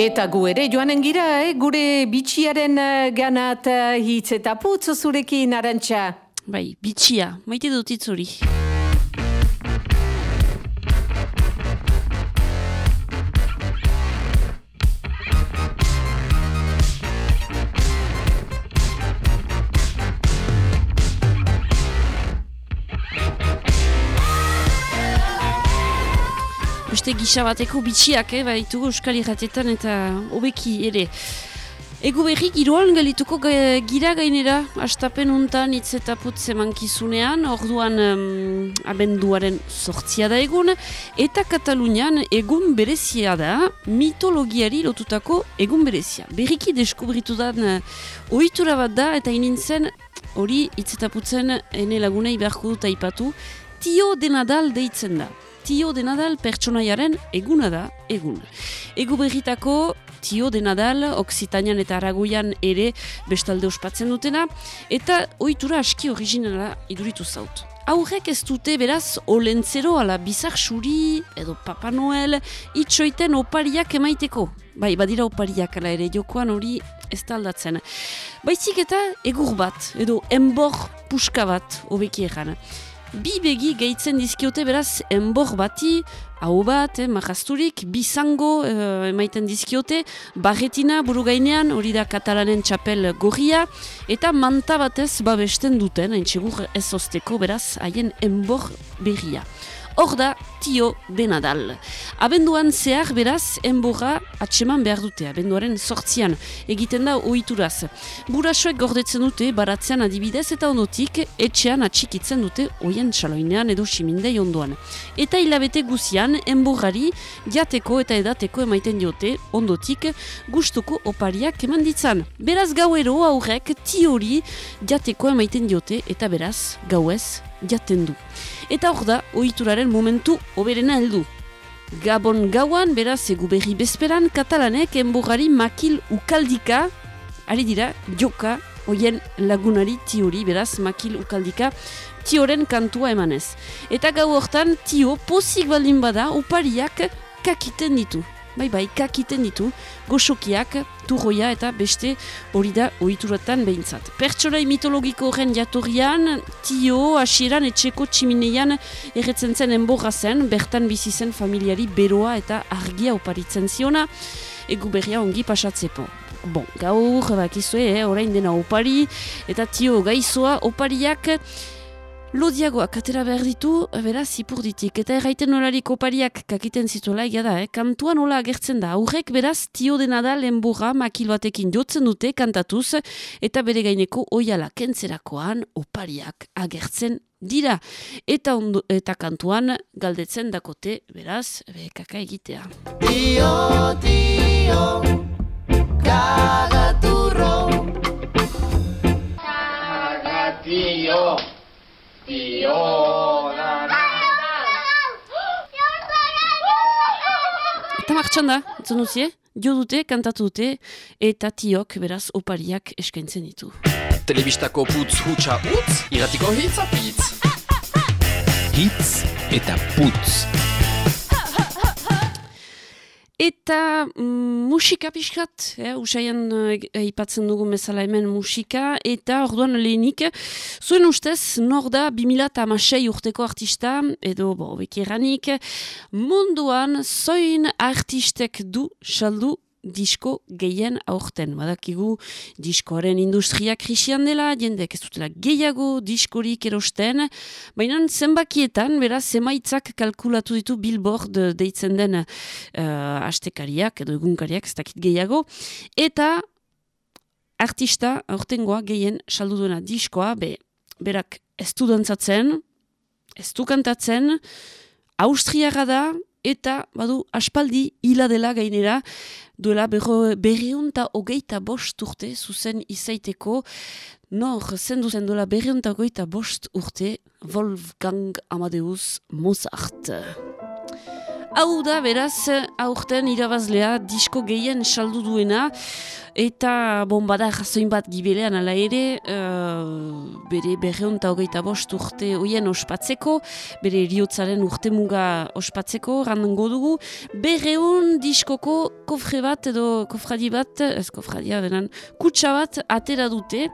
Eta gu ere joanen gira, eh? gure bitxiaren uh, ganat uh, hitz eta putz zurekin arantxa. Bai, bitxia, maite dut itzuri. Beste gisa bateko bitxiak, eh, baitu euskal irratetan eta hobeki ere. Ego berri giroan galituko gira gainera, astapen untan hitz eta putz emankizunean, orduan um, abenduaren sortzia da egun, eta Katalunian egun berezia da, mitologiari lotutako egun berezia. Berriki deskubritu da, uh, ohitura bat da, eta inintzen hori hitz eta putzen ene lagunei beharko dut aipatu, tio denadal deitzen da tio de Nadal pertsonaiaren eguna da egun. Egu berritako tio de Nadal, Oksitanian eta Aragoian ere bestalde ospatzen dutena, eta ohitura aski originala iduritu zaut. Aurrek ez dute beraz olentzero ala bizar suri edo Papa Noel itxoiten opariak emaiteko. Bai, badira opariak ala ere jokoan hori ez da. Baizik eta egur bat edo enbor puska bat hobeki egan bi begi gehitzen dizkiote beraz enbor bati, hau bat, eh, mahasturik, bizango eh, emaiten dizkiote, barretina buru gainean, hori da katalanen txapel gorria, eta manta batez babesten duten, hain ez ozteko beraz, haien enbor berria. Hor da, tio de Nadal. Abenduan zehar beraz, enborra atseman behar dute, abenduaren sortzian, egiten da oituraz. Burasoek gordetzen dute, baratzean adibidez eta ondotik, etxean atxikitzen dute oien txaloinean edo simindei ondoan. Eta hilabete guzian, enborrari, jateko eta edateko emaiten diote, ondotik, gustuko opariak eman ditzan. Beraz gauero aurrek, tiori, jateko emaiten diote, eta beraz, gauez, jaten du. Eta hor da, ohituraren momentu oberena heldu. Gabon gauan, beraz, egu berri bezperan, katalanek enbogari makil ukaldika, ari dira, joka, hoien lagunari tiori, beraz, makil ukaldika, tioren kantua emanez. Eta gau hortan, tio, pozik baldin bada, upariak kakiten ditu bai bai, kakiten ditu, goxokiak, turroia eta beste hori da ohituratan behintzat. Pertsonai mitologiko horren jatorrian, tio, asieran, etxeko tximineian erretzen zen enborra zen, bertan bizi zen familiari beroa eta argia oparitzen ziona, egu berria ongi pasatzepo. Bon, gaur, bakizue, eh, orain dena opari, eta tio gaizoa opariak, Lodiagoak atera behar ditu, beraz, ipur ditik. Eta erraiten nolarik opariak kakiten zituela egia da, eh? kantuan nola agertzen da. Aurrek beraz, tio dena da lehenburra makil batekin jotzen dute kantatuz, eta bere gaineko oiala kentzerakoan opariak agertzen dira. Eta, ondo, eta kantuan galdetzen dakote, beraz, be, kaka egitea. Tio, tio, kagaturro. Eta martxan da, zonuzie, jo dute, kantatu dute, eta tiok beraz opariak eskaintzen ditu. Telebistako putz hutsa utz, iratiko hitz apitz. Hitz eta putz. Eta mm, musika pixkat, eh, usaian eh, ipatzen dugu mezala hemen musika, eta orduan lehenik, zuen ustez, nor da 2006 urteko artista, edo bo, bekeranik, munduan zoin artistek du saldu disko gehien aurten. Badakigu diskoaren industria krisian dela, jendek ez dutela gehiago diskorik erosten, baina zenbakietan, beraz, zemaitzak kalkulatu ditu billboard deitzen den uh, astekariak edo egunkariak, ez dakit gehiago, eta artista aurtengoa gehien saldu duena diskoa, be, berak ez du dantzatzen, ez du kantatzen, Austriara da, eta badu aspaldi hila dela gainera duela berriunta hogeita bost urte zuzen izaiteko. Nor zendu zen duela berriunta hogeita bost urte Wolfgang Amadeus Mozart Hau da, beraz, aurten irabazlea disko gehien saldu duena, eta bon, bada jazoin bat gibelean ala ere, uh, bere berreun eta hogeita bost urte oien ospatzeko, bere eriotzaren urte muga ospatzeko, randango dugu, berreun diskoko kofre bat edo kofradi bat, ez kofradia benan, kutsa bat atera dute,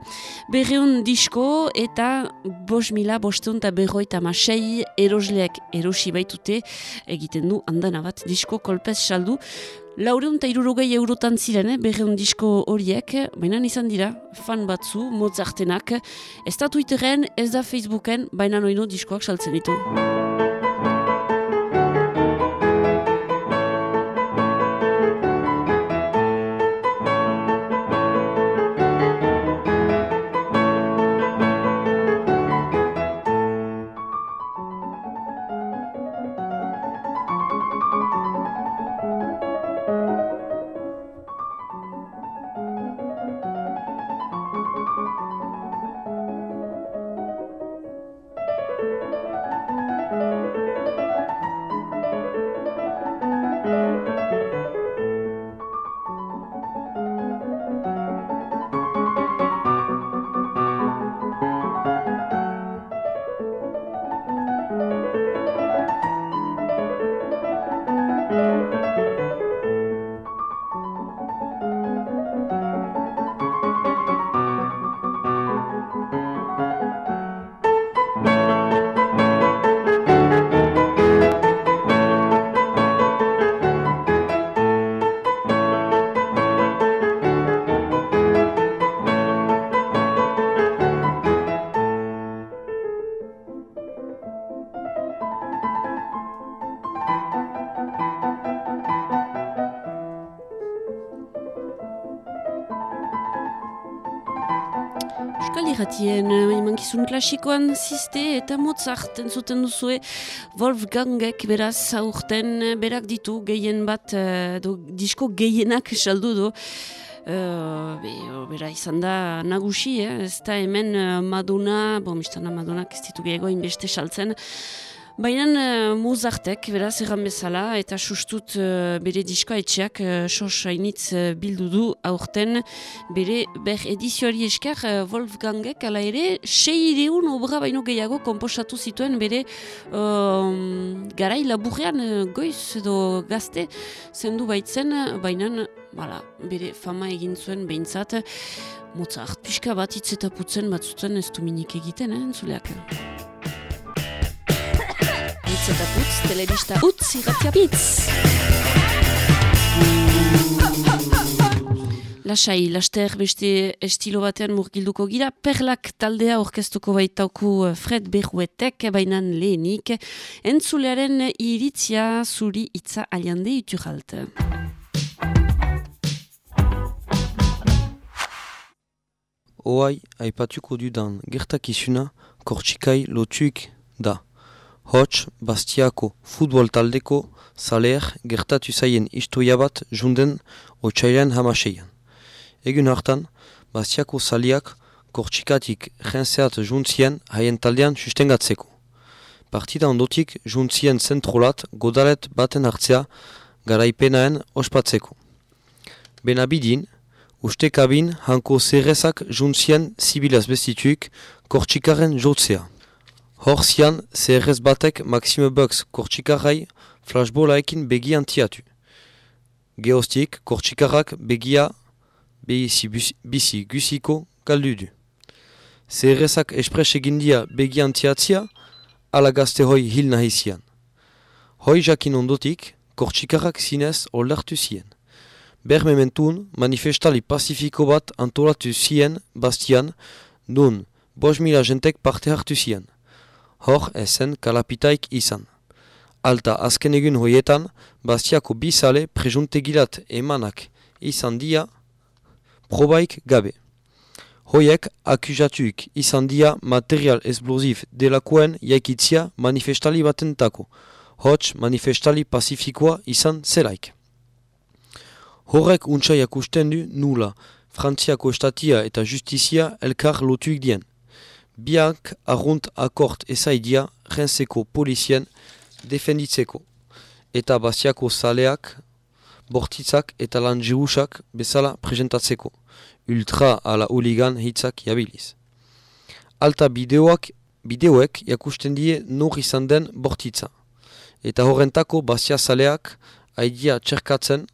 berreun disko eta bos mila bosteun eta berroita masei erosleak erosi baitute, egiten du andana bat disko kolpez saldu. Laureun eta irurogei eurotan ziren, eh, berreun disko horiek, baina izan dira, fan batzu, Mozartenak, ez da Twitteren, ez da Facebooken, baina noino diskoak saltzen ditu. Klasikoan ziste eta Mozart entzuten duzue Wolfgangek beraz aurten eh, berak ditu gehien bat, uh, do, disko gehienak saldu du. Uh, be, bera izan da nagusi, eh? ez da hemen Madonna, bo mistana Madonna ez ditu gehiago inbeste saltzen, Baina uh, Mozartek, beraz, erran bezala, eta sustut uh, bere diskoa etxeak uh, sos hainitz uh, bildu du aurten. Bere ber edizioari esker uh, Wolfgangek, ala ere, sei ideun obra baino gehiago komposatu zituen bere uh, garai laburrean uh, goiz edo gazte zendu baitzen, baina bala, bere fama egin zuen behintzat. Mozart, pixka bat hitz eta putzen bat zuten ez du minik egiten, eh, entzuleak eta putz, telebista utz irratia pitz. Lasai, laster beste estilo batean murgilduko gira, perlak taldea orkestuko baitauku eh, Fred Berruetek, bainan lehenik, entzulearen iritzia zuri itza aliande iturralt. Oai, aipatuko dudan gertakizuna, kortsikai lotuik da. Hots, Bastiako futbol taldeko zaleer gertatu zaien istoia bat junden otxailan hamaseian. Egun hartan, Bastiako zaliak kortxikatik jenseat juntzien haien taldean sustengatzeko. Partida ondotik juntzien zentrolat godalet baten hartzea garaipenaen ospatzeko. Benabidin, uste kabin hanko zerrezak juntzien zibilaz bestituik kortxikaren jotzea. Horzian, CRS batek Maxime Bucks kortsikarrai flashbolaekin begia antiatu. Geostik, kortsikarrak begia bizi, bizi gusiko galdu du. CRSak espres egindia begia antiatzia, ala gazte hoi hil nahi zian. Hoi jakin ondotik, kortsikarrak zinez olertu zien. Ber mementun, manifestali pacifiko bat antolatu zien bastian, nun, bos mila jentek parte hartu zien hor esen kalapitaik izan. Alta azken egun hoietan, bastiako bizale prejuntegilat emanak izan dia probaik gabe. Hoiek akuzatuik izan dia material esplosif delakoen jaikitzia manifestali batentako, hots manifestali pacifikoa izan zelaik. Horrek untsaiak usten du nula, Frantziako estatia eta justizia elkar lotuik dien biak arrunt akort ezaidia jenseko polizien defenditzeko. eta bastiako zaleak, bortitzak eta lan bezala presentatzeko, ultra ala uligan hitzak jabiliz. Alta bideoak, bideoek jakusten die nur izan den bortitza, eta horrentako bastia zaleak haidia txerkatzen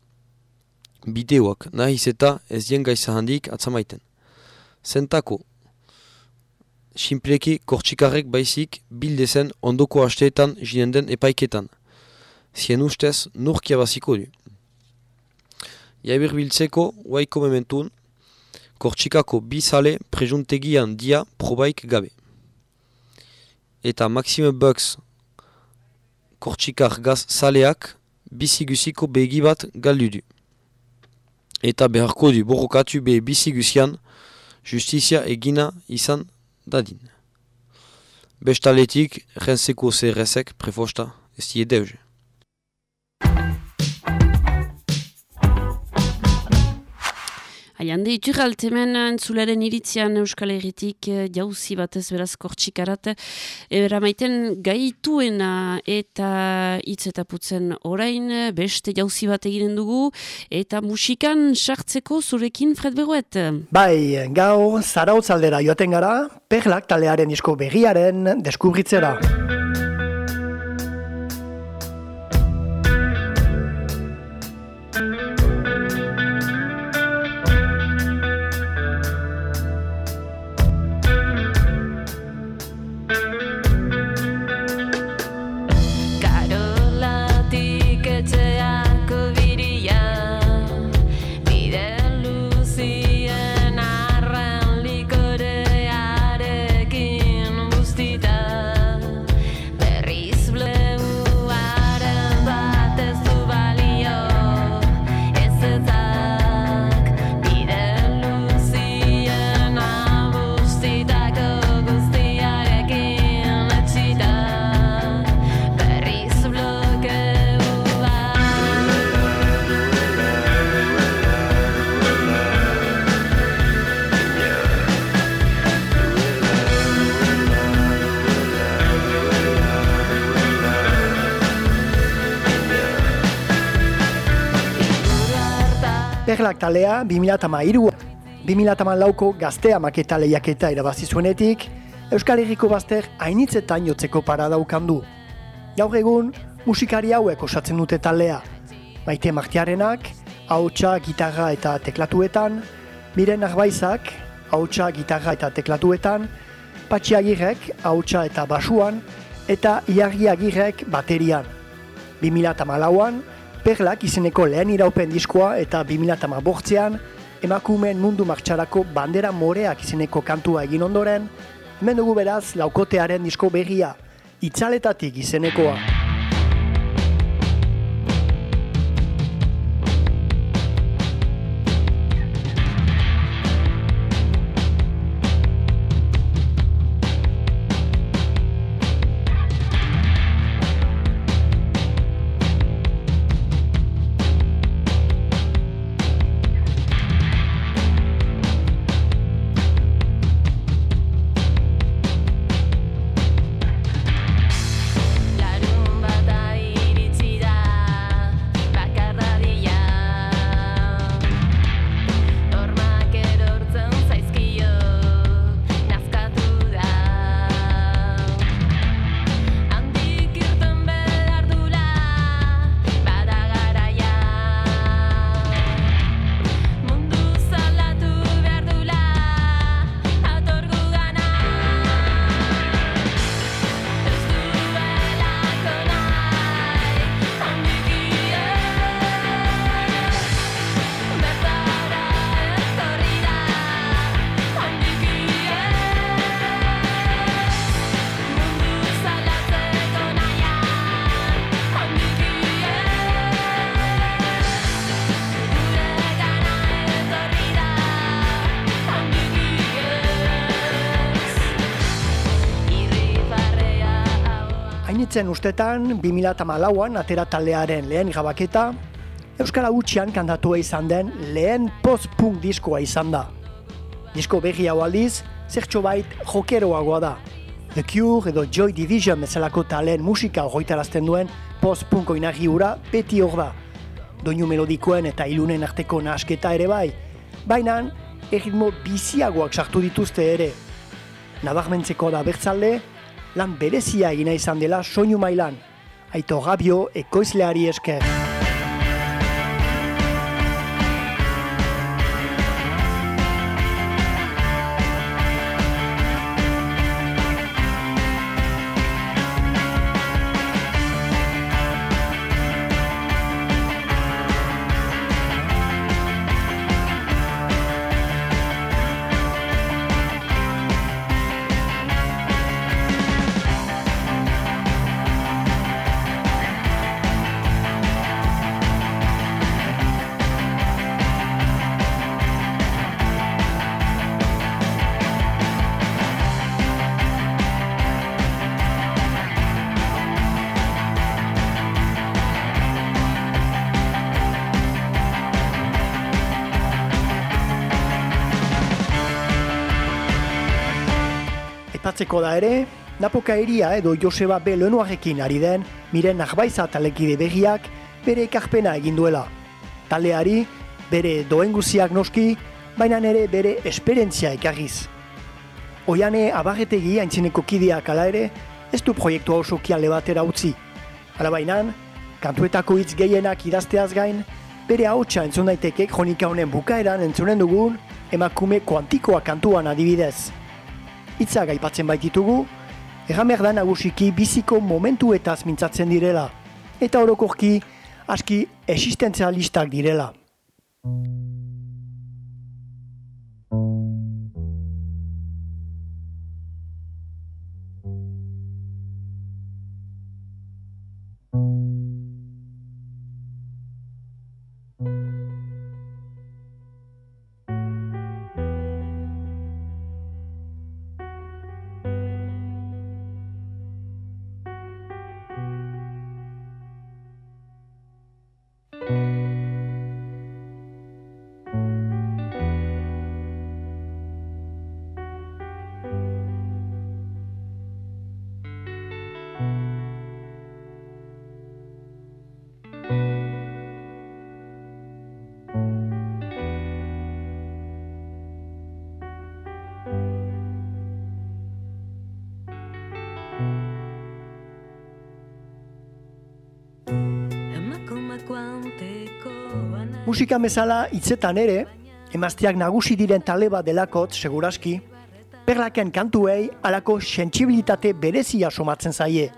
bideoak nahiz eta ez dien gaisa handik atzamaiten. Zentako, simpleki kortxikarrek baizik bildezen ondoko hasteetan jinen den epaiketan. Zien ustez, nurkia baziko du. Jaibir biltzeko, waiko mementun, kortxikako bizale prejuntegian dia probaik gabe. Eta Maxime Bugs kortxikar gaz saleak bizigusiko begi bat galdu du. Eta beharko du borrokatu be bizigusian justizia egina izan dadin. Bestaletik, renseko zerrezek prefosta ez die. Haiande, iturralt hemen entzularen iritzian Euskal Herritik eh, jauzi batez beraz kortxikarat. Ebera maiten gaituena eta hitz eta putzen orain beste jauzi bat eginen dugu eta musikan sartzeko zurekin Fred Beruet. Bai, gau, zara hotzaldera joaten gara, perlak talearen isko begiaren deskubritzera. Perlak talea 2008 2008ko gaztea maketa lehiaketa irabazi zuenetik, Euskal Herriko Bazter hainitzetan jotzeko para daukan du. Gaur egun, musikari hauek osatzen dute talea. Maite martiarenak, hautsa, gitarra eta teklatuetan, miren arbaizak, hautsa, gitarra eta teklatuetan, patxi agirrek, hautsa eta basuan, eta iargi agirrek baterian. 2008an, Perlak izeneko lehen iraupen diskoa eta 2008an emakumeen mundu martxarako bandera moreak izeneko kantua egin ondoren, hemen dugu beraz laukotearen disko berria, itzaletatik izenekoa. Hainitzen ustetan, 2008an atera taldearen lehen gabaketa, Euskara Gutxian kantatua izan den lehen post-punk diskoa izan da. Disko berri hau aldiz, zertxo bait jokeroagoa da. The Cure edo Joy Division bezalako taleen musika horretarazten duen post-punko inagi ura beti hor da. Doinu melodikoen eta ilunen arteko nasketa ere bai, baina erritmo biziagoak sartu dituzte ere. Nabarmentzeko da bertzalde, lan berezia egina izan dela soinu mailan, aito gabio ekoizleari esker. Aipatzeko da ere, Napoka eria edo Joseba B. Lenoarekin ari den, miren nahbaiza talekide begiak bere ekarpena egin duela. Taldeari, bere doenguziak noski, baina ere bere esperientzia ekarriz. Oiane abarretegi haintzineko kideak ala ere, ez du proiektu oso kiale batera utzi. Hala bainan, kantuetako hitz gehienak idazteaz gain, bere hautsa entzun daiteke kronika honen bukaeran entzunen dugun, emakume kuantikoa kantuan adibidez hitzak aipatzen baititugu, Egamer da nagusiki biziko momentuetaz mintzatzen direla, eta orokorki aski existentzialistak direla. Musika bezala hitzetan ere, emazteak nagusi diren tale bat delakot, seguraski, perlaken kantuei alako sentsibilitate berezia somatzen zaie.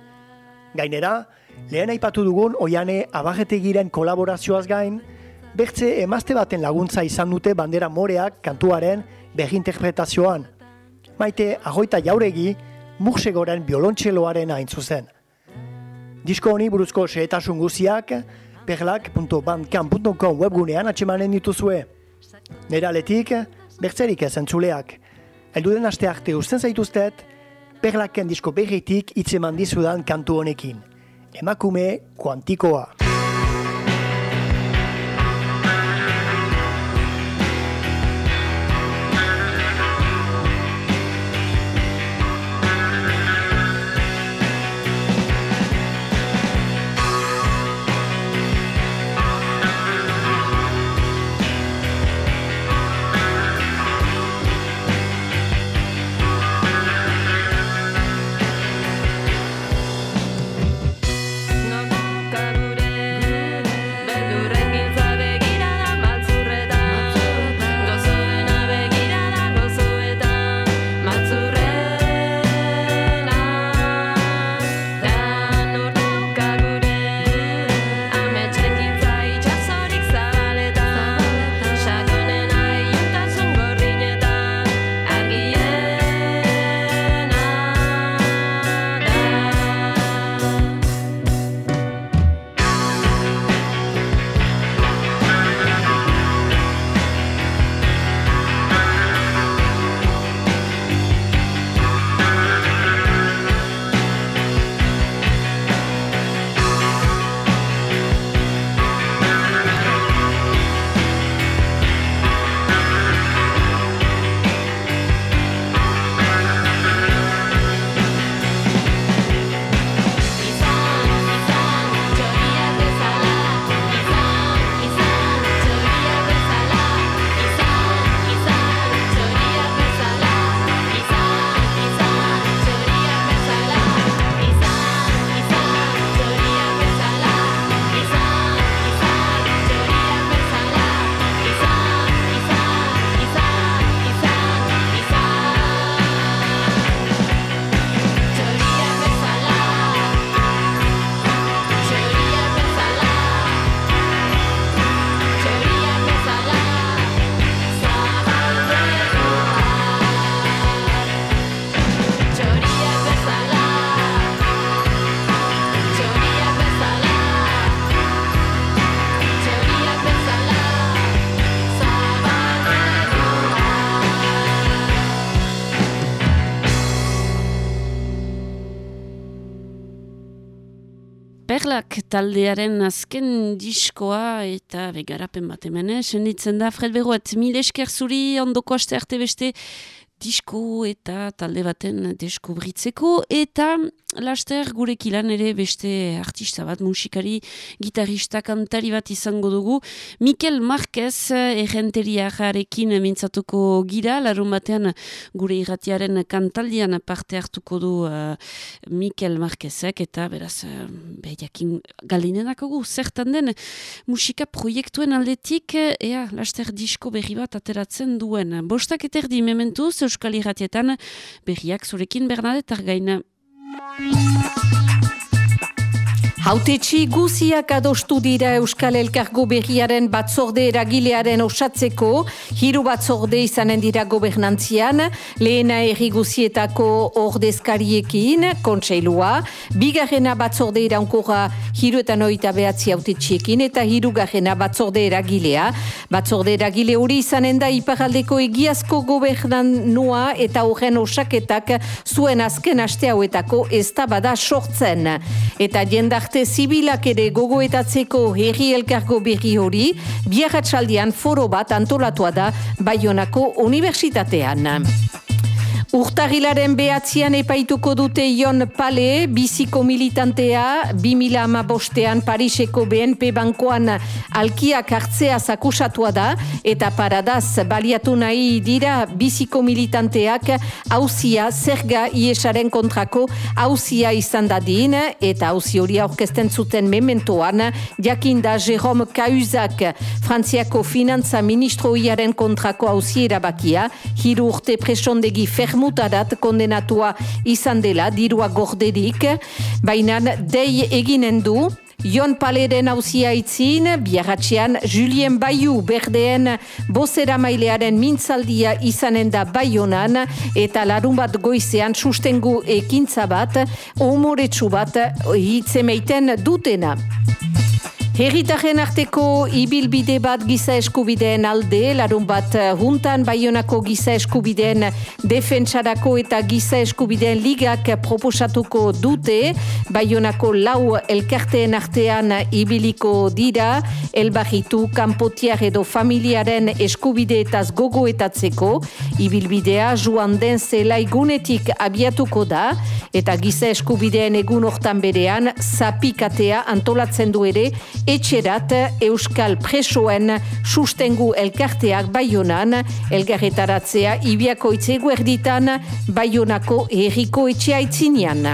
Gainera, lehen aipatu dugun oiane abagetegiren kolaborazioaz gain, bertze emazte baten laguntza izan dute bandera moreak kantuaren beginterpretazioan. Maite, agoita jauregi, mursegoren biolontxeloaren hain zuzen. Disko honi buruzko sehetasun guziak, perlak.bandcamp.com webgunean atxemanen dituzue. Nera aletik, bertzerik ez entzuleak. Elduden aste arte usten zaituztet, perlaken disko berritik itzeman dizudan kantu honekin. Emakume kuantikoa. Taldearen azken diskoa eta begarapen bat hemen, eh? senditzen da, Fred Beruat, mil esker zuri ondoko aste arte beste disko eta talde baten deskubritzeko eta laster gurek ilan ere beste artista bat, musikari, gitarista, kantari bat izango dugu. Mikel Marquez errenteriarekin mintzatuko gira, larun batean gure irratiaren kantaldian parte hartuko du uh, Mikel Marquezek eta beraz, uh, behiakin galinenak zertan den musika proiektuen aldetik, ea, laster disko berri bat ateratzen duen. Bostak eterdi mementuz, Euskal Irratietan berriak zurekin Bernadette Argaina. Thank you. Hautetxi guziak adostu dira Euskal Elkargo berriaren batzorde eragilearen osatzeko, hiru batzorde izanen dira gobernantzian, lehena erri guzietako ordezkariekin, kontseilua, bigarrena batzorde iraunkora hiru eta noita behatzi hautetxiekin, eta hiru garrena batzorde eragilea. Batzorde eragile hori izanen da iparaldeko egiazko gobernanua eta horren osaketak zuen azken aste hauetako ez da bada sortzen. Eta jendarte gizarte zibilak ere gogoetatzeko herri elkargo berri hori, biarratxaldian foro bat antolatua da Bayonako Unibertsitatean. Urtarilaren behatzean epaituko dute Ion Pale, biziko militantea, 2000 ama bostean Pariseko BNP bankoan alkiak hartzea zakusatua da, eta paradaz baliatu nahi dira biziko militanteak hauzia zerga iesaren kontrako hauzia izan dadin, eta hauzi hori aurkezten zuten mementoan, jakinda Jerome Cahuzac, Frantziako Finantza Ministroiaren kontrako hauzi erabakia, hiru urte presondegi fermu mutarat kondenatua izan dela dirua gorderik, baina dei eginen du, Jon Paleren hauzia itzin, biarratxean Julien Bayu berdeen bozera mailearen mintzaldia izanen da Bayonan eta larun bat goizean sustengu ekintza bat, omoretsu bat hitzemeiten dutena. Herritaren arteko ibilbide bat giza eskubideen alde, larun bat juntan baionako giza eskubideen defentsarako eta giza eskubideen ligak proposatuko dute, baionako lau elkarteen artean ibiliko dira, elbarritu, kanpotiar edo familiaren eskubideetaz gogoetatzeko, ibilbidea joan den zela igunetik abiatuko da, eta giza eskubideen egun hortan berean, zapikatea antolatzen du ere, etxerat Euskal Presoen sustengu elkarteak baionan, elgarretaratzea ibiako itzegu erditan baionako erriko etxea itzinean.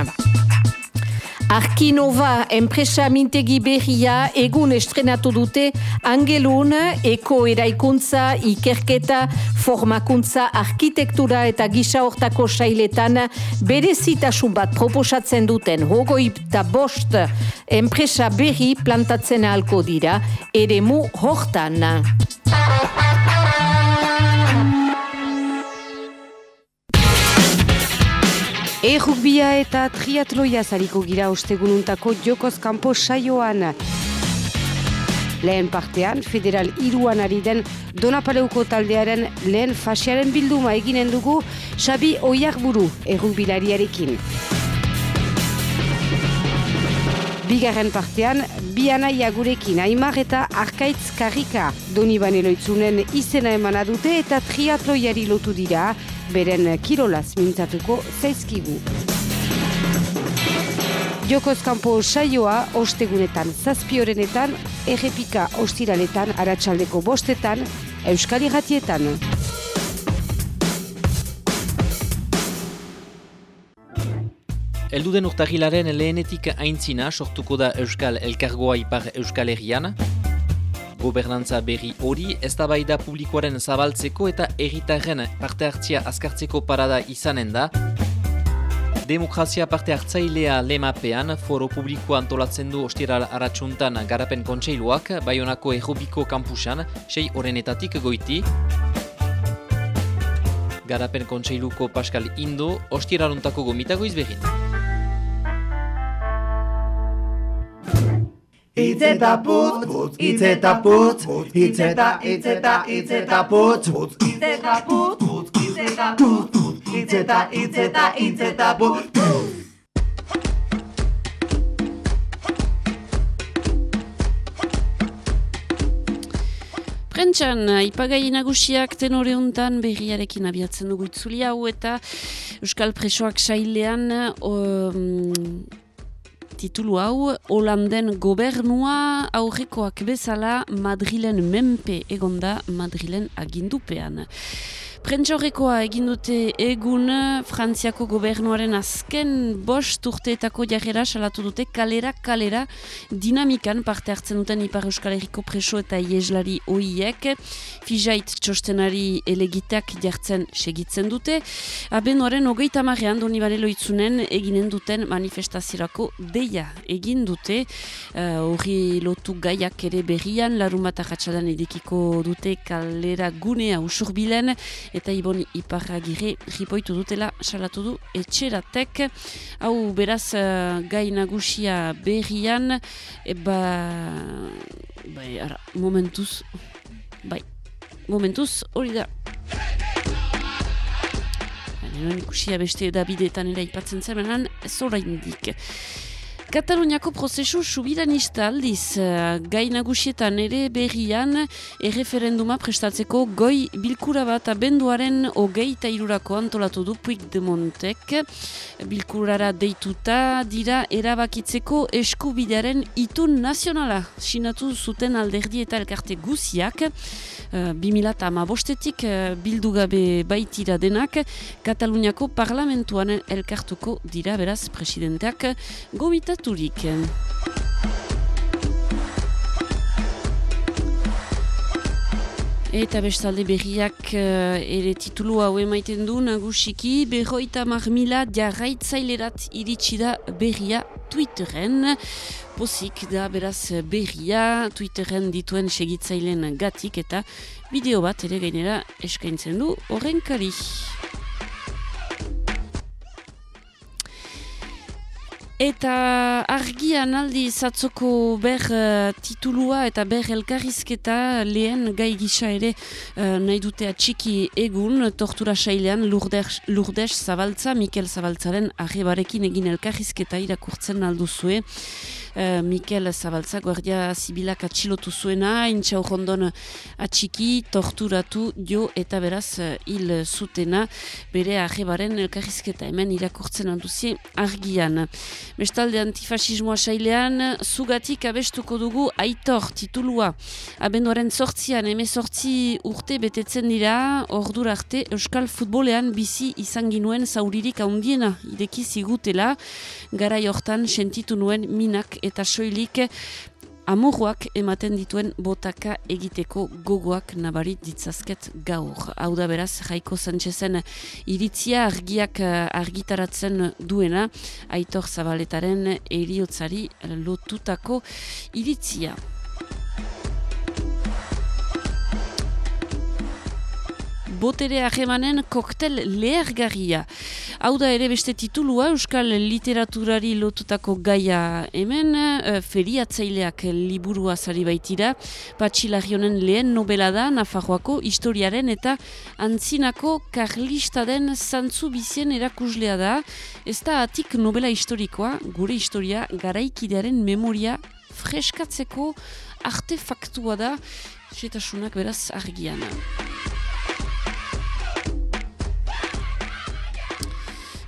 Arkinova enpresa mintegi berria egun estrenatu dute angelun, eko eraikuntza, ikerketa, formakuntza, arkitektura eta gisa hortako sailetan berezitasun bat proposatzen duten hogoip eta bost enpresa berri plantatzen ahalko dira ere mu hortan. Errukbia eta triatloia zariko gira ostegununtako jokoz kanpo saioan. Lehen partean, federal iruan ari den Donapaleuko taldearen lehen fasiaren bilduma eginen dugu Xabi Oiarburu errukbilariarekin. Bigarren partean, Bianaia gurekin Aimar eta Arkaitz Karrika Doni Baneloitzunen izena emana dute eta triatloiari lotu dira beren kirolaz mintzatuko zaizkigu. Jokoz kanpo saioa ostegunetan zazpiorenetan, errepika ostiraletan aratsaldeko bostetan, Euskal Iratietan. Elduden urtagilaren lehenetik aintzina sortuko da Euskal Elkargoa ipar Euskal Herrian, Gobernantza berri hori ez da publikoaren zabaltzeko eta erritarren parte hartzia azkartzeko parada izanen da. Demokrazia parte hartzailea lemapean, foro publikoa antolatzen du ostiral aratsuntan garapen kontseiluak, Bayonako errobiko kampusan, sei horrenetatik goiti. Garapen kontseiluko Pascal Indo, ostiraluntako gomitago izbegin. Itz eta putz, putz, itz eta putz, itz eta, itz eta, itz eta putz, putz, itz eta putz, putz, itz eta putz, putz, itz eta, itz eta, itz eta putz, putz. Prentxan, ipagai nagusiak tenore hontan berriarekin abiatzen dugu itzuli hau eta Euskal Presoak sailean um, titulu hau Holanden gobernua aurrekoak bezala Madrilen menpe egonda Madrilen agindupean. Prentxorrekoa egin dute egun Frantziako gobernuaren azken bost urteetako jarrera salatu dute kalera kalera dinamikan parte hartzen duten Ipar Euskal Herriko preso eta ieslari oiek fizait txostenari elegiteak jartzen segitzen dute. Abenduaren hogeita marrean doni barelo itzunen eginen duten manifestazirako deia egin dute. Uh, hori lotu gaiak ere berrian larun bat edekiko dute kalera gunea usurbilen eta ibon iparragire ripoitu dutela salatu du etxeratek hau beraz uh, gai nagusia berrian eba bai, ara, momentuz bai, momentuz hori da Baina, ikusia beste Davidetan ere ipatzen zen, ez oraindik. Kataluniako prozesu subiranista aldiz, uh, gai nagusietan ere berrian erreferenduma prestatzeko goi bilkura bat abenduaren hogei irurako antolatu du Puig de Montek. Bilkurara deituta dira erabakitzeko eskubidearen itun nazionala. Sinatu zuten alderdi eta elkarte guziak. Uh, 2000 bostetik uh, bildu gabe baitira denak Kataluniako parlamentuan elkartuko dira beraz presidenteak gomitat Turik. Eta bestalde berriak uh, ere titulu hau emaiten du nagusiki berroita mar mila jarraitzailerat iritsi da berria Twitteren. Pozik da beraz berria Twitteren dituen segitzailen gatik eta bideo bat ere gainera eskaintzen du horren kari. Eta argian aldi zatzoko ber uh, titulua eta ber elkarrizketa lehen gai gisa ere uh, nahi dute atxiki egun tortura sailean lurdes, zabaltza, Mikel Zabaltzaren arrebarekin egin elkarrizketa irakurtzen alduzue. Uh, Mikel Zabaltza, guardia zibilak atxilotu zuena, intxa urrondon atxiki, torturatu, jo eta beraz hil zutena, bere arrebaren elkarrizketa hemen irakurtzen alduzie argian. Bestalde antifasismoa sailean, zugatik abestuko dugu aitor titulua. Abenduaren sortzian, eme sortzi urte betetzen dira, ordur arte Euskal Futbolean bizi izan ginuen zauririk haundiena ideki zigutela, gara hortan sentitu nuen minak eta soilik amorroak ematen dituen botaka egiteko gogoak nabarit ditzazket gaur. Hau da beraz, Jaiko Sanchezen iritzia argiak eh, argitaratzen duena, Aitor Zabaletaren eriotzari lotutako iritzia. Botere ahemanen koktel lehergarria. Hau da ere beste titulua Euskal literaturari lotutako gaia hemen, uh, feriatzaileak liburua zari baitira, patxilarionen lehen nobela da, Nafarroako historiaren eta antzinako karlista den zantzu bizien erakuslea da, ez da atik nobela historikoa, gure historia garaikidearen memoria freskatzeko artefaktua da, setasunak beraz argiana.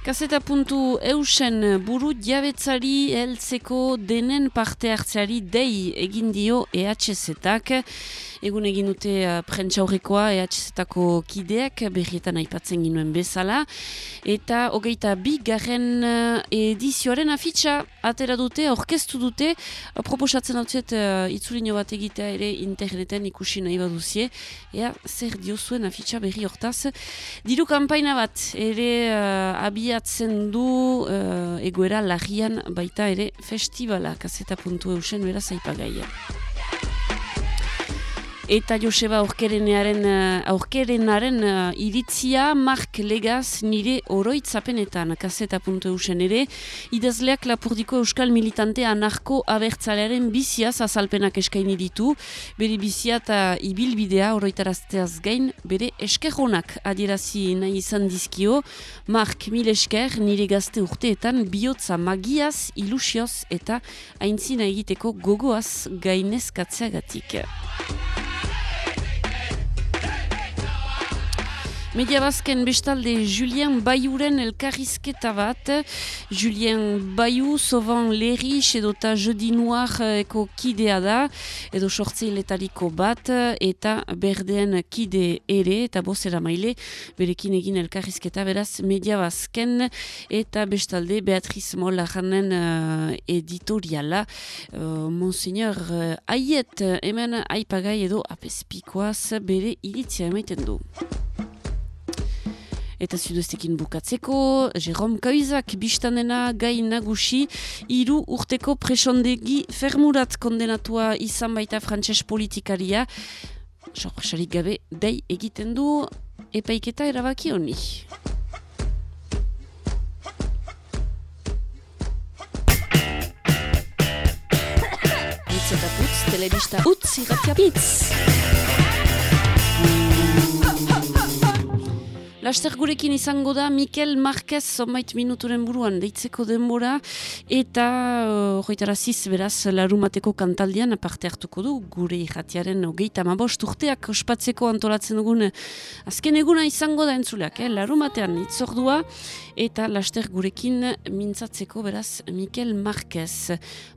Kaseta puntu eusen buru diabetzari heltzeko denen parte hartzeari dei egin dio EHZ-etak. Egun egin dute uh, prentsa EHZ-etako kideak berrietan aipatzen ginuen bezala. Eta hogeita bi garren uh, edizioaren afitxa atera dute, orkestu dute. Uh, proposatzen dut zuet uh, itzulino bat egitea ere interneten ikusi nahi baduzie. Ea zer diozuen afitxa berri hortaz. Diru kampaina bat ere uh, abiatzen du uh, egoera lagian baita ere festivala kaseta puntu eusen beraz aipagaia. Eta Joseba aurkerenaren, eh, aurkerenaren uh, iritzia Mark Legaz nire oroitzapenetan kaseta puntu eusen ere. Idazleak lapurdiko euskal militante anarko abertzalearen bizia azalpenak eskaini ditu. Bere bizia eta ibilbidea oroitarazteaz gain, bere eskerronak adierazi nahi izan dizkio. Mark mil esker nire gazte urteetan bihotza magiaz, ilusioz eta aintzina egiteko gogoaz gainezkatzeagatik. Media bazken bestalde Julien Bayuren elkarrizketa bat. Julien Bayu, soban lerri, edota jeudi noir eko kidea da, edo sortzeiletariko bat, eta berdeen kide ere, eta bozera maile, berekin egin elkarrizketa beraz media bazken, eta bestalde Beatriz Mola janen uh, editoriala. Uh, Monsignor uh, Aiet, hemen aipagai edo apespikoaz bere iritzia emaiten du. Eta zudeztekin bukatzeko, Jerome Kaizak biztanena gai nagusi, hiru urteko presondegi fermurat kondenatua izan baita frantses politikaria. Sorpresarik gabe, dei egiten du, epaiketa erabaki honi. Itz eta putz, telebista utz, irratia Laster gurekin izango da Mikel Marquez zonbait minuturen buruan deitzeko denbora eta uh, ziz beraz larumateko kantaldian parte hartuko du gure irratiaren ogeita mabost urteak ospatzeko antolatzen dugun azken eguna izango da entzuleak, eh? larumatean itzordua eta laster gurekin mintzatzeko beraz Mikel Marquez.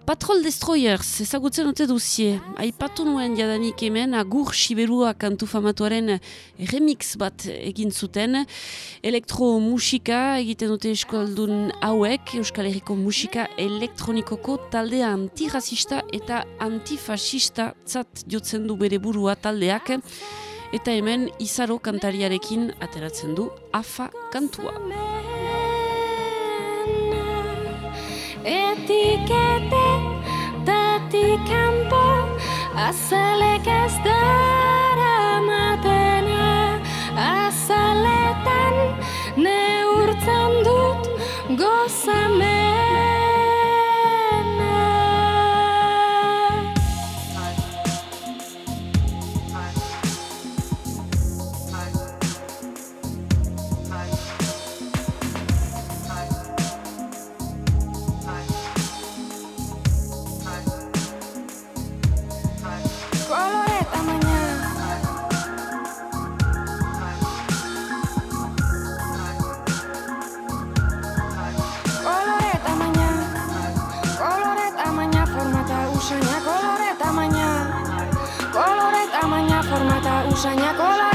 Patrol Destroyers ezagutzen dute duzie, aipatu nuen jadanik hemen agur siberua kantu famatuaren remix bat egin zuten elektromusika egiten dute eskaldun hauek, Euskal Herriko musika elektronikoko talde antirasista eta antifasista zat jotzen du bere burua taldeak, eta hemen izaro kantariarekin ateratzen du afa kantua. Etikete datik kanpo azalek ez dara azaletan neurtzen dut gozamen Sañacola.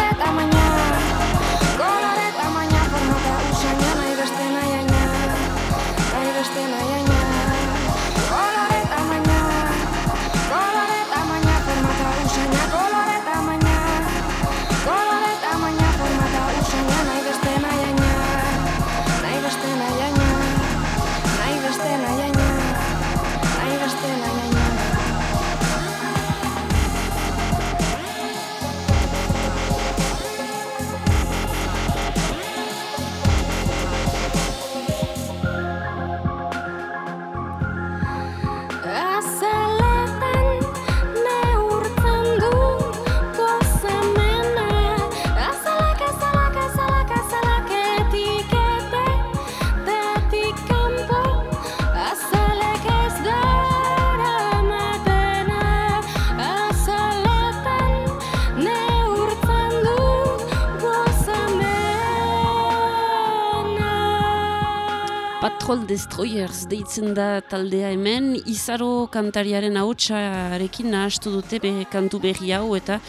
Destroyers deitzen da taldea hemen, izaro kantariaren hautsarekin nahastu dute be, kantu berri hau eta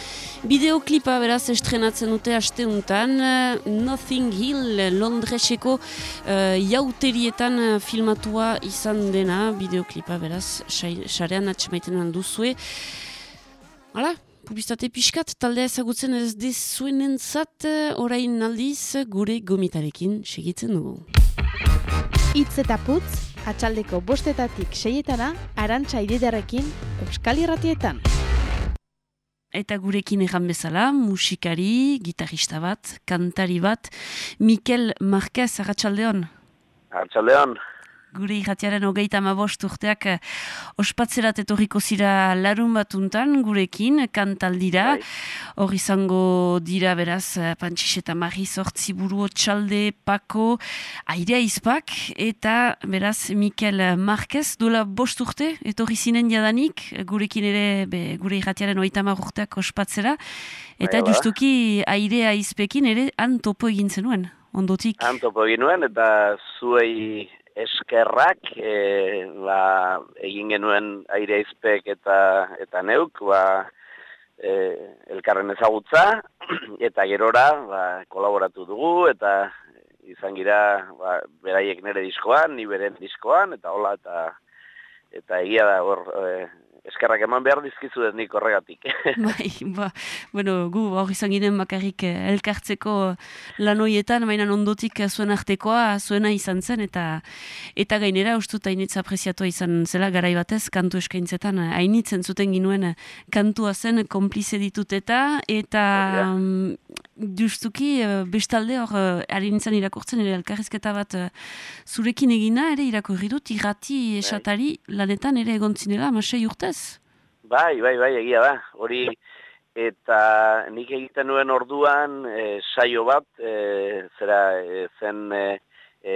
bideoklipa beraz estrenatzen dute asteuntan Nothing Hill Londreseko uh, jauterietan filmatua izan dena bideoklipa beraz sarean atxemaiten duzue. Hala, publizitate pixkat, taldea ezagutzen ez dezuen entzat, orain aldiz gure gomitarekin segitzen dugu. Itz eta putz, atxaldeko bostetatik seietana, arantxa ididarekin, Euskal Irratietan. Eta gurekin egan bezala, musikari, gitarista bat, kantari bat, Mikel Marquez, Arratxaldeon. Arratxaldeon. Gure irratiaren hogeita amabost urteak eh, ospatzerat etorriko zira larun batuntan gurekin, kantaldira. Bai. Hor izango dira beraz, eh, Pantxix eta Mari sortzi buru txalde, Pako, airea izpak, eta beraz, Mikel Marquez, duela bost urte, etorri zinen jadanik, gurekin ere, be, gure irratiaren hogeita urteak ospatzera, eta Bai, bai. justuki airea izpekin ere, han topo egin zenuen, ondotik. Antopo egin nuen, eta zuei eskerrak, e, ba, egin genuen aire izpek eta, eta neuk, ba, e, elkarren ezagutza, eta gerora ba, kolaboratu dugu, eta izan gira, ba, beraiek nire diskoan, ni beren diskoan, eta hola, eta eta egia da hor e, eskerrak eman behar dizkizu ez nik horregatik. Bai, ba, bueno, gu hor izan ginen bakarrik eh, elkartzeko lanoietan, baina ondotik eh, zuen artekoa zuena izan zen, eta eta gainera ustut hainitz apreziatua izan zela garai batez, kantu eskaintzetan, eh, hainitzen zuten ginuen kantua zen konplize ditut eta, eta mm, justuki bestalde hor ari nintzen irakurtzen ere elkarrizketa bat zurekin egina ere irakurri dut irrati esatari lanetan ere egontzinela, amasei urtez. Bai, bai, bai, egia da. Hori eta nik egiten nuen orduan e, saio bat, e, zera e, zen e, e,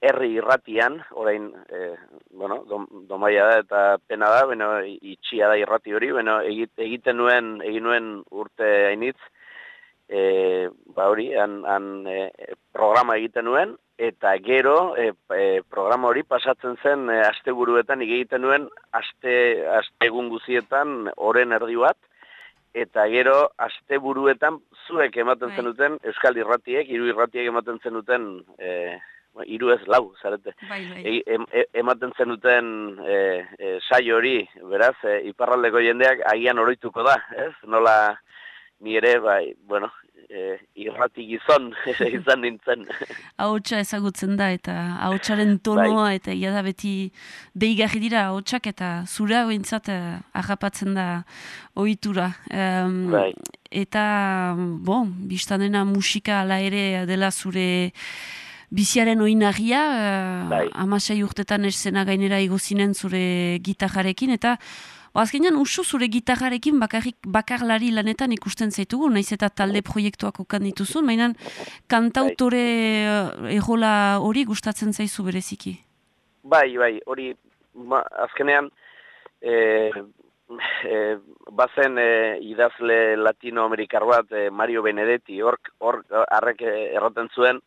herri irratian, orain, e, bueno, dom, domaia da eta pena da, beno, itxia da irrati hori, egit, egiten nuen, egin nuen urte hainitz, e, ba hori, han, han programa egiten nuen, eta gero e, e, programa hori pasatzen zen e, asteburuetan egiten nuen aste, aste egun guzietan oren erdi bat, eta gero asteburuetan zuek ematen Bai. zenuten, Euskal Irratiek, hiru irratiek ematen zenuten, e, hiru ez lau, zarete. Bai, bai. E, em, e- ematen zenuten e, e, saio hori, beraz, e, iparraldeko jendeak agian oroituko da, ez? Nola ni ere, bai, bueno, e, irrati gizon izan nintzen. ahotsa ezagutzen da eta ahotsaren tonoa eta ia da beti deigarri dira ahotsak eta zura behintzat eh, harrapatzen da ohitura. Em, Bai. Eta, bon, biztanena musika ala ere dela zure biziaren oinarria, uh, Bai. amasei urtetan esena gainera igozinen zure gitarrarekin, eta azkenean usu zure gitarrarekin bakarrik bakarlari lanetan ikusten zaitugu, naiz eta talde proiektuak okan dituzun, mainan kantautore eh, errola hori gustatzen zaizu bereziki. Bai, bai, hori, ma, azkenean, e, e, bazen e, idazle latinoamerikar bat, e, Mario Benedetti, hor, eh, erraten zuen,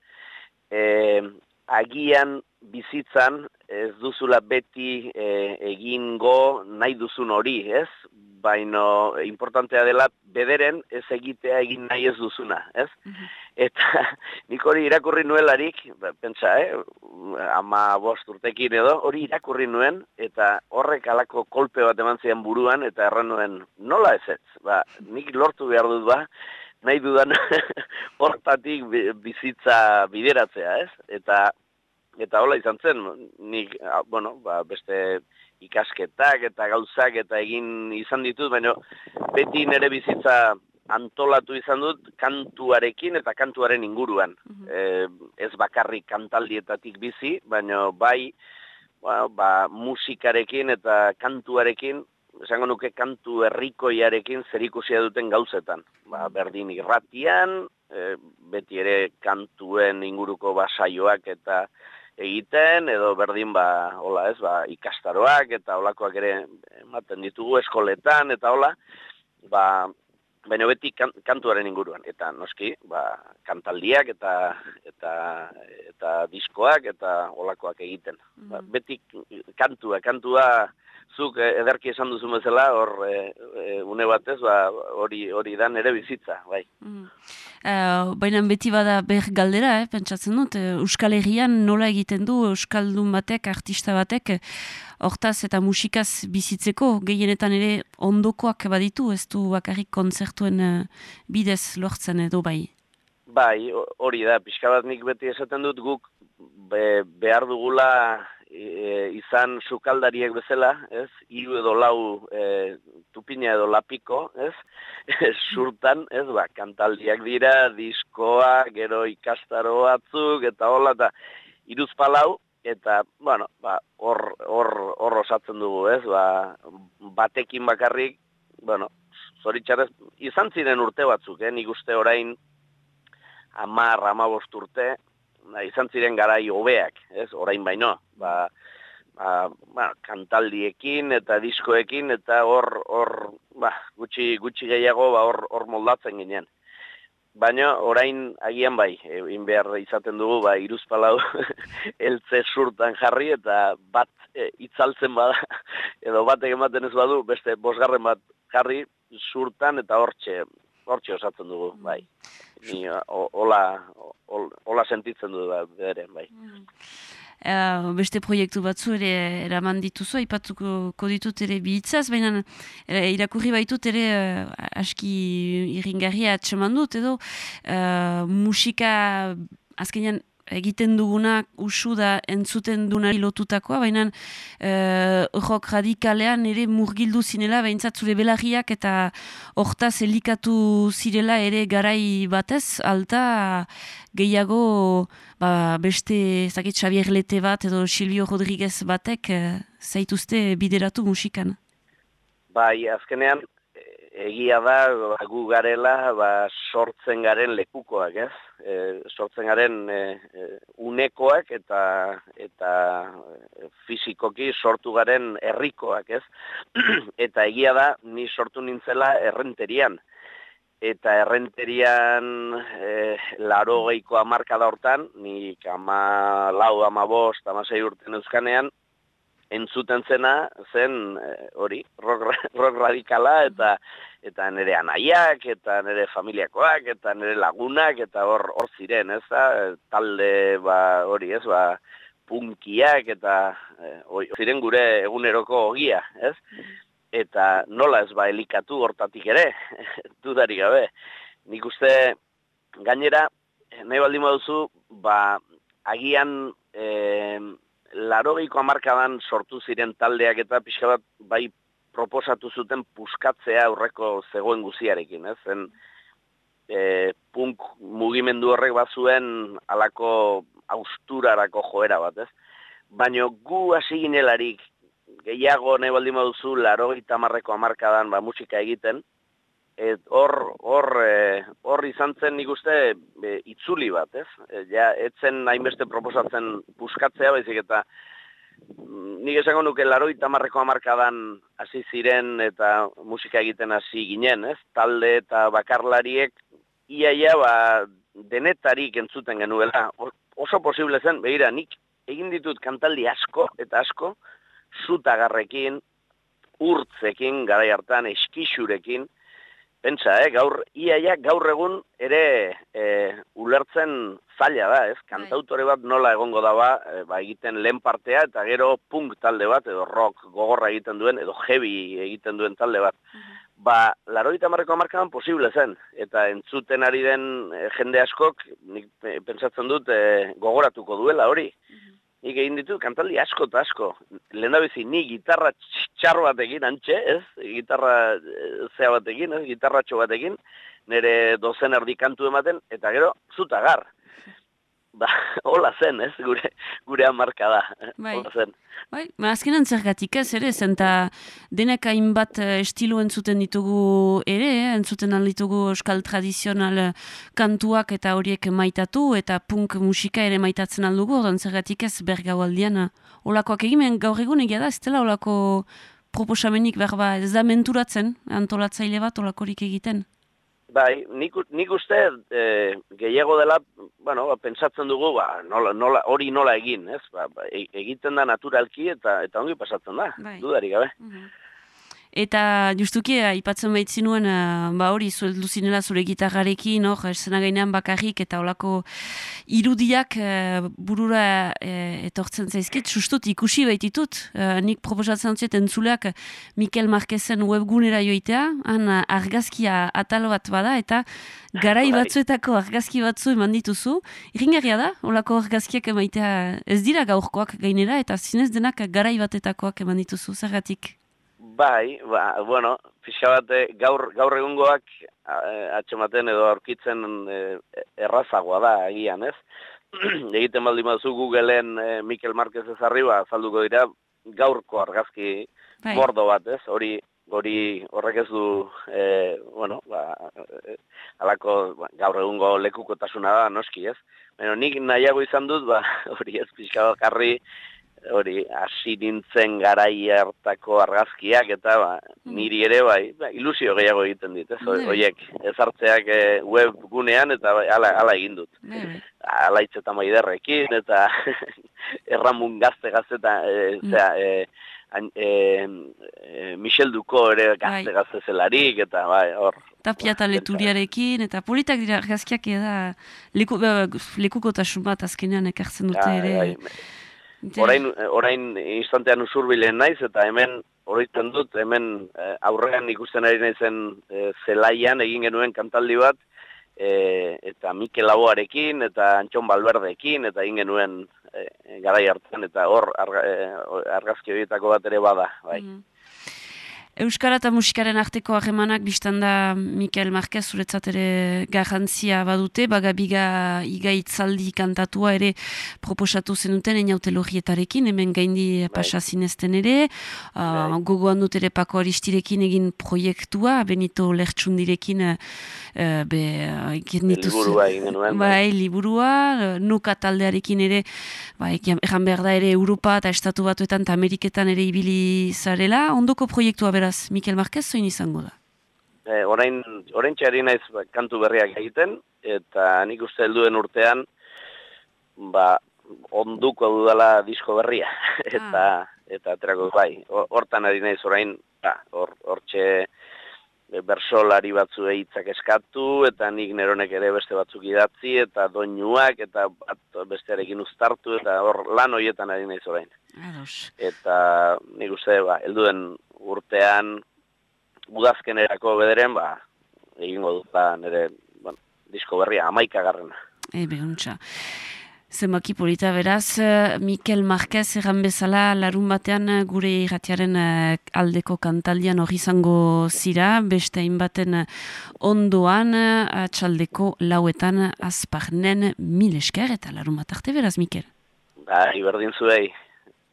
e, agian bizitzan ez duzula beti e, egingo nahi duzun hori, ez? Baino importantea dela bederen ez egitea egin nahi ez duzuna, ez? Eta nik hori irakurri nuelarik, ba, pentsa, eh? ama bost urtekin edo, hori irakurri nuen, eta horrek alako kolpe bat eman zian buruan, eta erran nuen, nola ez ez? Ba, nik lortu behar dut ba, nahi dudan hortatik bi- bizitza bideratzea, ez? Eta eta hola izan zen, nik, ah, bueno, ba, beste ikasketak eta gauzak eta egin izan ditut, baina beti nire bizitza antolatu izan dut kantuarekin eta kantuaren inguruan. Eh, ez bakarrik kantaldietatik bizi, baina bai ba, ba, musikarekin eta kantuarekin, esango nuke kantu herrikoiarekin zerikusia duten gauzetan. Ba, berdin irratian, e, beti ere kantuen inguruko basaioak eta egiten, edo berdin ba, hola ez, ba, ikastaroak eta holakoak ere ematen ditugu eskoletan eta hola, ba, baina beti kan, kantuaren inguruan eta noski ba, kantaldiak eta eta eta diskoak eta holakoak egiten. Ba, beti kantua, kantua zuk eh, ederki esan duzu bezala hor eh, eh, une batez ba, hori hori da nere bizitza, bai. Mm. Uh, Baina beti bada ber galdera, eh, pentsatzen dut, Euskal Herrian nola egiten du Euskaldun batek, artista batek, hortaz eta musikaz bizitzeko, gehienetan ere ondokoak baditu, ez du bakarrik kontzertuen eh, bidez lortzen edo bai. Bai, ho- hori da, pixka bat nik beti esaten dut guk be, behar dugula e, izan sukaldariek bezala, ez? Hiru edo lau e, tupina edo lapiko, ez? Surtan, ez? Ba, kantaldiak dira, diskoa, gero ikastaro batzuk, eta hola, eta iruz palau, eta, bueno, ba, hor, hor, hor osatzen dugu, ez, ba, batekin bakarrik, bueno, zoritxarrez, izan ziren urte batzuk, eh, nik uste orain, amar, amabost urte, izan ziren garai hobeak, ez, orain baino, ba, ba, ba, kantaldiekin eta diskoekin, eta hor, hor, ba, gutxi, gutxi gehiago, ba, hor, hor moldatzen ginen. Baina orain agian bai, egin behar izaten dugu, ba, iruzpalau eltze surtan jarri eta bat e, itzaltzen bada, edo bat ematen ez badu, beste bosgarren bat jarri surtan eta hortxe, hortxe osatzen dugu, bai. Ni hola, hola sentitzen dugu, bere, bai. Mm. Uh, beste proiektu batzu ere eraman dituzu, aipatuko ditut ere bihitzaz, baina uh, irakurri baitut ere uh, aski iringarria atseman dut, edo uh, musika azkenean egiten duguna usu da entzuten dunari lotutakoa, baina uh, rock radikalean ere murgildu zinela, behintzat zure belarriak eta hortaz elikatu zirela ere garai batez, alta gehiago ba, beste zakit Xavier Lete bat edo Silvio Rodriguez batek uh, zaituzte bideratu musikan. Bai, azkenean egia da ba, gu garela ba, sortzen garen lekukoak, ez? E, sortzen garen e, e, unekoak eta eta fizikoki sortu garen herrikoak, ez? eta egia da ni sortu nintzela errenterian. Eta errenterian e, laro geiko amarka da hortan, ni ama lau, ama bost, ama zei urten euskanean, entzuten zena zen eh, hori rock, rock radikala eta eta nire anaiak eta nire familiakoak eta nire lagunak eta hor hor ziren ez da? Talde ba hori ez ba punkiak eta e, ziren gure eguneroko ogia ez? Eta nola ez ba elikatu hortatik ere dudari gabe. Nik uste gainera nahi baldin baduzu ba agian eh, larogeiko amarkadan sortu ziren taldeak eta pixka bat bai proposatu zuten puskatzea aurreko zegoen guziarekin, ez? Zen e, punk mugimendu horrek bazuen alako austurarako joera bat, ez? Baina gu hasi ginelarik gehiago nahi baldin baduzu larogeita amarreko amarkadan ba, musika egiten, et hor hor e, hor izan zen nik uste e, itzuli bat, ez? E, ja etzen hainbeste proposatzen buskatzea baizik eta mm, nik esango nuke 80 hamarkadan hasi ziren eta musika egiten hasi ginen, ez? Talde eta bakarlariek iaia ba denetarik entzuten genuela. Oso posible zen, begira, nik egin ditut kantaldi asko eta asko zutagarrekin, urtzekin, gara hartan, eskixurekin, Pentsa, eh, gaur, iaia gaur egun ere e, ulertzen zaila da, ez? Bai. Kantautore bat nola egongo da ba, e, ba egiten lehen partea eta gero punk talde bat, edo rock gogorra egiten duen, edo heavy egiten duen talde bat. Ba, laroita marreko amarkadan posible zen, eta entzuten ari den e, jende askok, nik pentsatzen dut, e, gogoratuko duela hori nik egin ditu kantaldi asko eta asko. Lehen da bizi, ni gitarra txar batekin, antxe, ez? Gitarra eh, zea batekin, ez? Gitarra txo batekin, nire dozen erdi kantu ematen, eta gero, zutagar ba, hola zen, ez, gure, gure amarka da, bai. hola zen. Bai, ma azkenan zergatik ez, ere, zenta denek hainbat eh, estilo entzuten ditugu ere, eh? entzuten ditugu euskal tradizional eh, kantuak eta horiek maitatu, eta punk musika ere maitatzen aldugu, ordan zergatik ez bergau aldian, holakoak egimen gaur egun egia da, ez dela holako proposamenik berba ez da menturatzen, antolatzaile bat holakorik egiten. Bai, nik, nik uste e, gehiago dela, bueno, ba, pentsatzen dugu, ba, nola, nola, hori nola egin, ez? Ba, ba, e, egiten da naturalki eta eta ongi pasatzen da, bai. dudarik gabe. Mhm. Eta justuki, aipatzen behitzi nuen, uh, ba hori, zueldu zinela zure gitarrarekin, hor, esena gainean bakarrik, eta olako irudiak uh, burura etortzen zaizkit, justut ikusi baititut, nik proposatzen ziet entzuleak Mikel Marquezen webgunera joitea, han argazkia atalo bat bada, eta garai bai. batzuetako argazki batzu eman dituzu. Iringarria da, olako argazkiak emaitea ez dira gaurkoak gainera, eta zinez denak garai batetakoak eman dituzu, zergatik? Bai, ba, bueno, pixka bat eh, gaur, gaur egungoak eh, atxematen edo aurkitzen eh, errazagoa da agian, ez? egiten baldin baduzu Googleen e, Mikel Marquez ez arriba, azalduko dira, gaurko argazki Bai. bordo bat, ez? Hori hori horrek ez du, e, bueno, ba, e, alako ba, gaur egungo lekukotasuna da, noski, ez? Baina nik nahiago izan dut, ba, hori ez pixka jarri, hori hasi nintzen garai hartako argazkiak eta ba, niri ere bai, ba, ilusio gehiago egiten dit, ez? Bai. Horiek ezartzeak e, web gunean eta bai, ala, ala egin dut. Bai, bai. Alaitz eta maiderrekin eta erramun gazte gazte eta e, zera, e, an- e, e, Michel Duko ere gazte Bai. gazte zelarik eta bai, hor. Tapia eta leturiarekin, eta politak dira argazkiak eda leku, ba, lekukotasun bat azkenean ekartzen dute Bai, ere. Orain, orain instantean usurbilen naiz eta hemen oroitzen dut, hemen eh, aurrean ikusten ari naizen eh, zelaian egin genuen kantaldi bat, eh, eta Mikel Laboarekin eta Antxon Balberdekin eta egin genuen eh, garai hartzen eta hor arga, eh, argazki horietako bat ere bada, bai. Mhm. Euskara eta musikaren arteko harremanak biztan da Mikel Marquez zuretzat ere garrantzia badute, bagabiga igaitzaldi kantatua ere proposatu zenuten einaute logietarekin, hemen gaindi pasa zinezten ere, uh, Bai. gogoan dut ere pako aristirekin egin proiektua, Benito Lertxundirekin uh, be, uh, dituzu- Liburua egin genuen. Bai, liburua, eh, nuka taldearekin ere, bai, egan behar da ere Europa eta Estatu Batuetan eta Ameriketan ere ibili zarela. Ondoko proiektua beraz, Mikel Marquez zoin izango da? E, orain, orain txari naiz ba, kantu berriak egiten, eta nik uste helduen urtean, ba, onduko dudala disko berria, eta, eta aterako bai, Hor- hortan ari naiz orain, ba, hor, hortxe e, bersolari batzu hitzak eskatu, eta nik neronek ere beste batzuk idatzi, eta doinuak, eta bat bestearekin uztartu, eta hor lan horietan ari naiz orain Ados. eta nik uste, ba, helduen urtean udazkenerako bederen, ba, egingo dut da nire, bueno, disko berria, amaika garrena. E, behuntza. Zenbaki polita beraz, eh, Mikel Marquez erran bezala larun batean eh, gure irratiaren eh, aldeko kantaldian hori izango zira, beste hainbaten eh, ondoan eh, atxaldeko lauetan azparnen mil esker eta larun bat arte beraz, Mikel. Ba, iberdin zuei,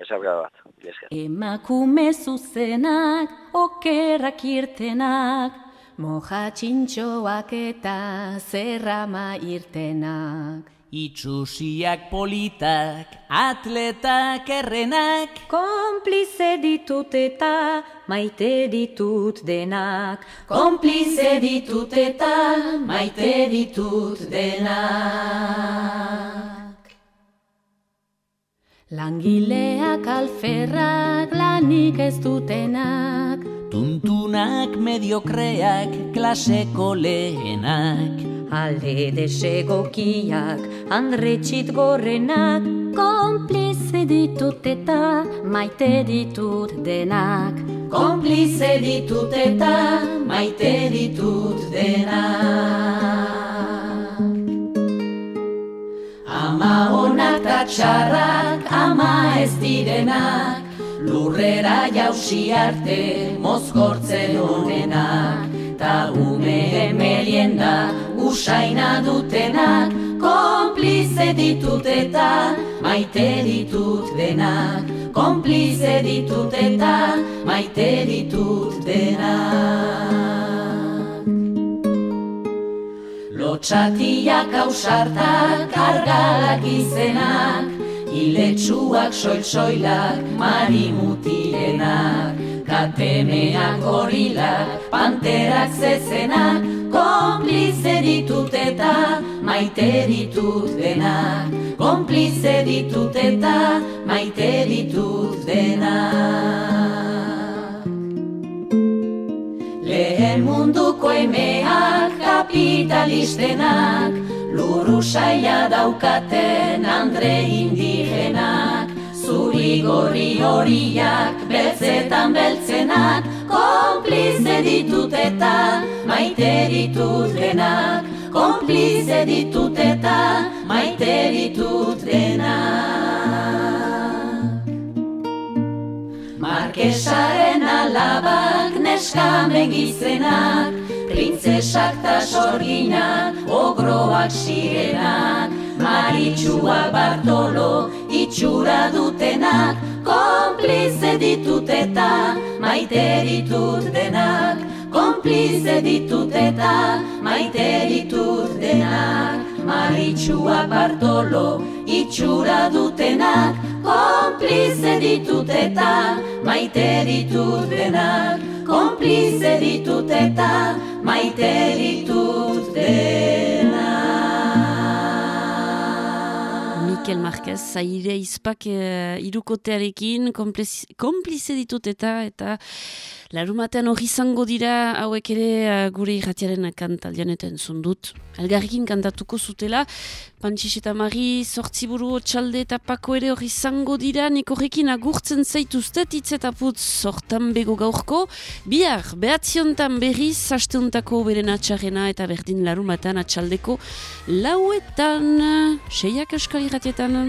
esarga bat. Emakume zuzenak, okerrak irtenak, moja txintxoak eta zerrama irtenak. Itxusiak politak, atletak errenak, Konplize ditut eta maite ditut denak. Konplize ditut eta maite ditut denak. Langileak alferrak lanik ez dutenak. tuntunak mediokreak, klaseko lehenak. Alde desegokiak, andretxit gorrenak, konplize ditut eta maite ditut denak. Konplize ditut eta maite ditut denak. Ama onak eta txarrak, ama ez direnak, lurrera jausi arte mozkortzen honenak. Ta ume merienda usaina dutenak, konplize ditut eta maite ditut denak. Konplize ditut eta maite ditut denak. Lotxatiak ausartak, argalak izenak, Iletsuak soil-soilak, marimutilenak, katemeak gorilak, panterak zezenak, konplize ditut eta maite ditut denak. Konplize ditut eta maite ditut denak. Lehen munduko emeak kapitalistenak, luru saia daukaten andre indigenak, zuri gorri horiak beltzetan beltzenak, konplize ditut eta maite ditut denak, konplize ditut eta maite ditut denak. Markesaren alabak neska megizenak, Printzesak ta sorginak, ogroak sirenak, Maritxua Bartolo itxura dutenak Komplize ditut eta maite ditut denak Komplize ditut eta maite ditut denak Maritxua Bartolo itxura dutenak Komplize ditut eta maite ditut denak. Komplize ditut eta maite ditut denak. Mikel Marquez, zaire izpak uh, irukotearekin, komplize ditut eta eta larumatean hori izango dira hauek ere uh, gure irratiaren kantaldian eta entzundut. Elgarrikin kantatuko zutela, Pantxix eta Mari, Zortziburu, Txalde eta Pako ere hori izango dira, nik horrekin agurtzen zaituztet hitz eta putz sortan bego gaurko. Bihar, behatziontan berriz, hasteuntako beren atxarrena eta berdin larumatean atxaldeko lauetan, seiak eskal irratietan.